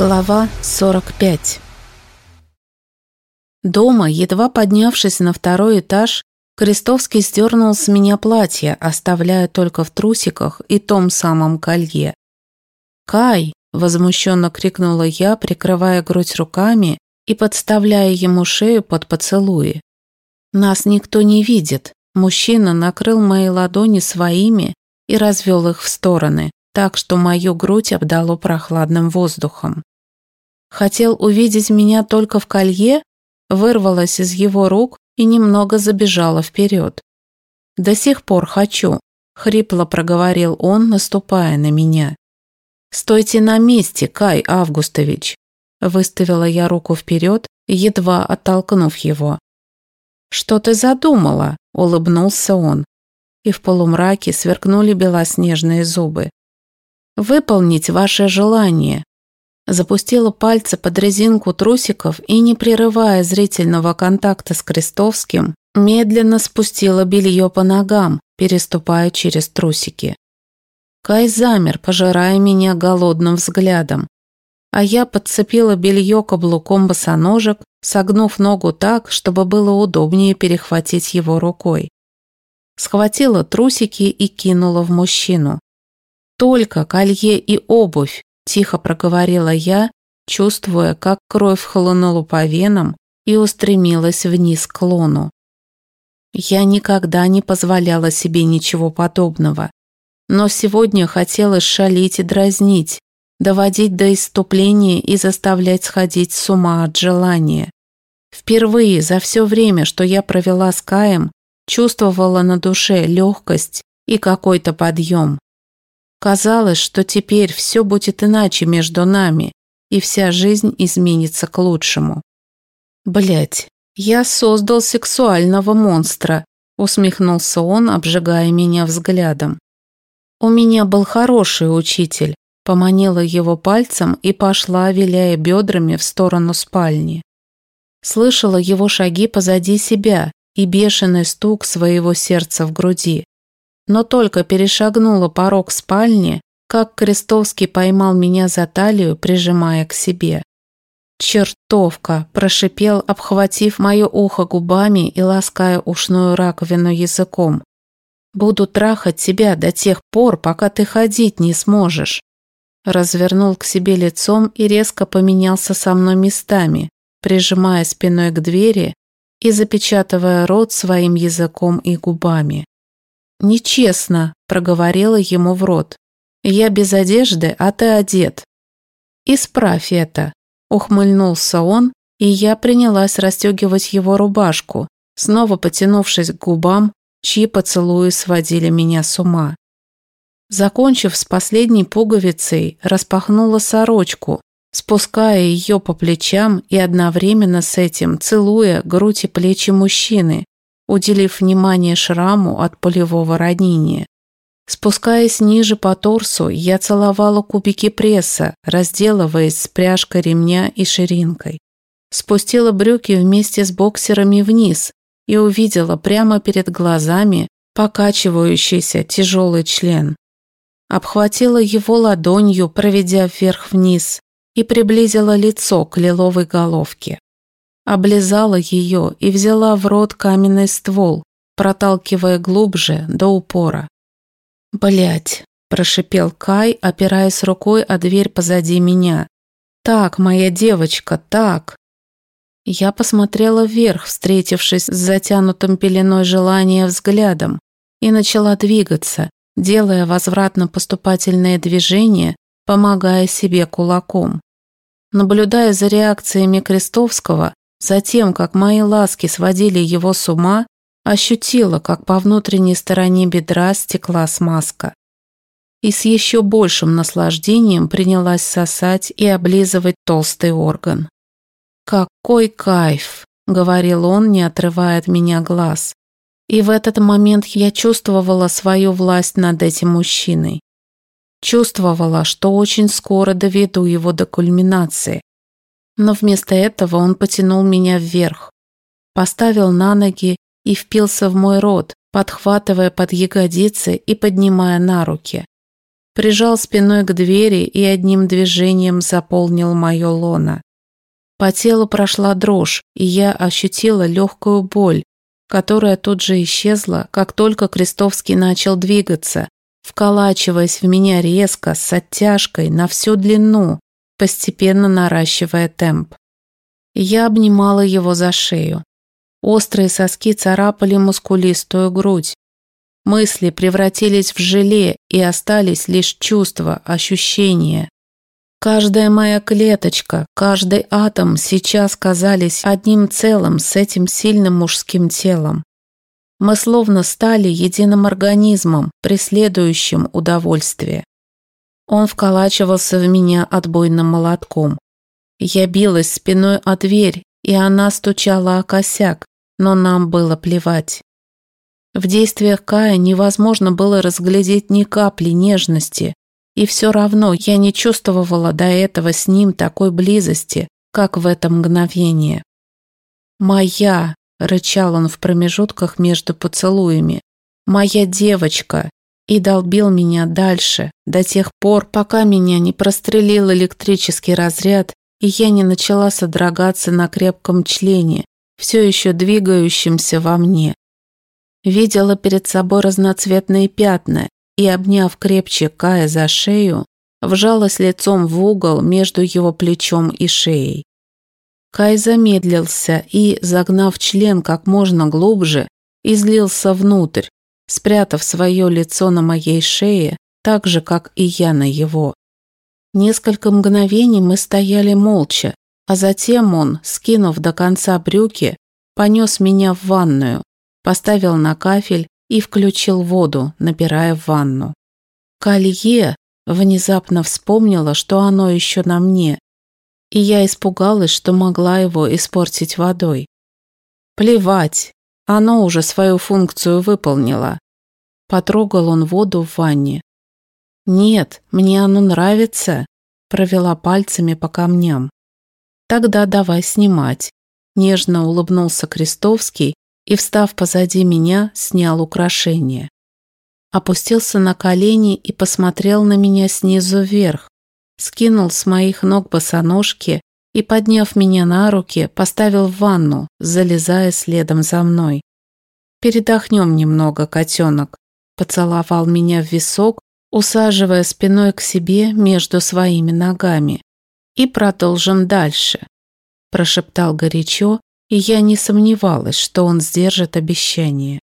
Глава 45 Дома, едва поднявшись на второй этаж, Крестовский сдернул с меня платье, оставляя только в трусиках и том самом колье. «Кай!» – возмущенно крикнула я, прикрывая грудь руками и подставляя ему шею под поцелуи. «Нас никто не видит». Мужчина накрыл мои ладони своими и развел их в стороны так что мою грудь обдало прохладным воздухом. Хотел увидеть меня только в колье, вырвалась из его рук и немного забежала вперед. «До сих пор хочу», — хрипло проговорил он, наступая на меня. «Стойте на месте, Кай Августович», — выставила я руку вперед, едва оттолкнув его. «Что ты задумала?» — улыбнулся он. И в полумраке сверкнули белоснежные зубы выполнить ваше желание. Запустила пальцы под резинку трусиков и, не прерывая зрительного контакта с Крестовским, медленно спустила белье по ногам, переступая через трусики. Кай замер, пожирая меня голодным взглядом. А я подцепила белье каблуком босоножек, согнув ногу так, чтобы было удобнее перехватить его рукой. Схватила трусики и кинула в мужчину. «Только колье и обувь», – тихо проговорила я, чувствуя, как кровь хлынула по венам и устремилась вниз к лону. Я никогда не позволяла себе ничего подобного, но сегодня хотелось шалить и дразнить, доводить до иступления и заставлять сходить с ума от желания. Впервые за все время, что я провела с Каем, чувствовала на душе легкость и какой-то подъем. Казалось, что теперь все будет иначе между нами, и вся жизнь изменится к лучшему. Блять, я создал сексуального монстра, усмехнулся он, обжигая меня взглядом. У меня был хороший учитель, поманила его пальцем и пошла, виляя бедрами в сторону спальни. Слышала его шаги позади себя и бешеный стук своего сердца в груди но только перешагнула порог спальни, как Крестовский поймал меня за талию, прижимая к себе. «Чертовка!» – прошипел, обхватив мое ухо губами и лаская ушную раковину языком. «Буду трахать тебя до тех пор, пока ты ходить не сможешь». Развернул к себе лицом и резко поменялся со мной местами, прижимая спиной к двери и запечатывая рот своим языком и губами. «Нечестно», – проговорила ему в рот. «Я без одежды, а ты одет». «Исправь это», – ухмыльнулся он, и я принялась расстегивать его рубашку, снова потянувшись к губам, чьи поцелуи сводили меня с ума. Закончив с последней пуговицей, распахнула сорочку, спуская ее по плечам и одновременно с этим целуя грудь и плечи мужчины, уделив внимание шраму от полевого ранения. Спускаясь ниже по торсу, я целовала кубики пресса, разделываясь с пряжкой ремня и ширинкой. Спустила брюки вместе с боксерами вниз и увидела прямо перед глазами покачивающийся тяжелый член. Обхватила его ладонью, проведя вверх-вниз, и приблизила лицо к лиловой головке облизала ее и взяла в рот каменный ствол, проталкивая глубже до упора. Блять, прошипел Кай, опираясь рукой о дверь позади меня. «Так, моя девочка, так!» Я посмотрела вверх, встретившись с затянутым пеленой желания взглядом, и начала двигаться, делая возвратно-поступательные движения, помогая себе кулаком. Наблюдая за реакциями Крестовского, Затем, как мои ласки сводили его с ума, ощутила, как по внутренней стороне бедра стекла смазка. И с еще большим наслаждением принялась сосать и облизывать толстый орган. «Какой кайф!» — говорил он, не отрывая от меня глаз. И в этот момент я чувствовала свою власть над этим мужчиной. Чувствовала, что очень скоро доведу его до кульминации, но вместо этого он потянул меня вверх, поставил на ноги и впился в мой рот, подхватывая под ягодицы и поднимая на руки. прижал спиной к двери и одним движением заполнил мое лоно. По телу прошла дрожь, и я ощутила легкую боль, которая тут же исчезла, как только Крестовский начал двигаться, вколачиваясь в меня резко, с оттяжкой, на всю длину, постепенно наращивая темп. Я обнимала его за шею. Острые соски царапали мускулистую грудь. Мысли превратились в желе, и остались лишь чувства, ощущения. Каждая моя клеточка, каждый атом сейчас казались одним целым с этим сильным мужским телом. Мы словно стали единым организмом, преследующим удовольствие. Он вколачивался в меня отбойным молотком. Я билась спиной о дверь, и она стучала о косяк, но нам было плевать. В действиях Кая невозможно было разглядеть ни капли нежности, и все равно я не чувствовала до этого с ним такой близости, как в это мгновение. «Моя!» – рычал он в промежутках между поцелуями. «Моя девочка!» И долбил меня дальше, до тех пор, пока меня не прострелил электрический разряд, и я не начала содрогаться на крепком члене, все еще двигающемся во мне. Видела перед собой разноцветные пятна и, обняв крепче Кая за шею, вжалась лицом в угол между его плечом и шеей. Кай замедлился и, загнав член как можно глубже, излился внутрь, спрятав свое лицо на моей шее, так же, как и я на его. Несколько мгновений мы стояли молча, а затем он, скинув до конца брюки, понес меня в ванную, поставил на кафель и включил воду, набирая в ванну. Колье внезапно вспомнила, что оно еще на мне, и я испугалась, что могла его испортить водой. Плевать, оно уже свою функцию выполнило. Потрогал он воду в ванне. «Нет, мне оно нравится», провела пальцами по камням. «Тогда давай снимать», нежно улыбнулся Крестовский и, встав позади меня, снял украшение. Опустился на колени и посмотрел на меня снизу вверх, скинул с моих ног босоножки и, подняв меня на руки, поставил в ванну, залезая следом за мной. «Передохнем немного, котенок», поцеловал меня в висок, усаживая спиной к себе между своими ногами. «И продолжим дальше», прошептал горячо и я не сомневалась, что он сдержит обещание.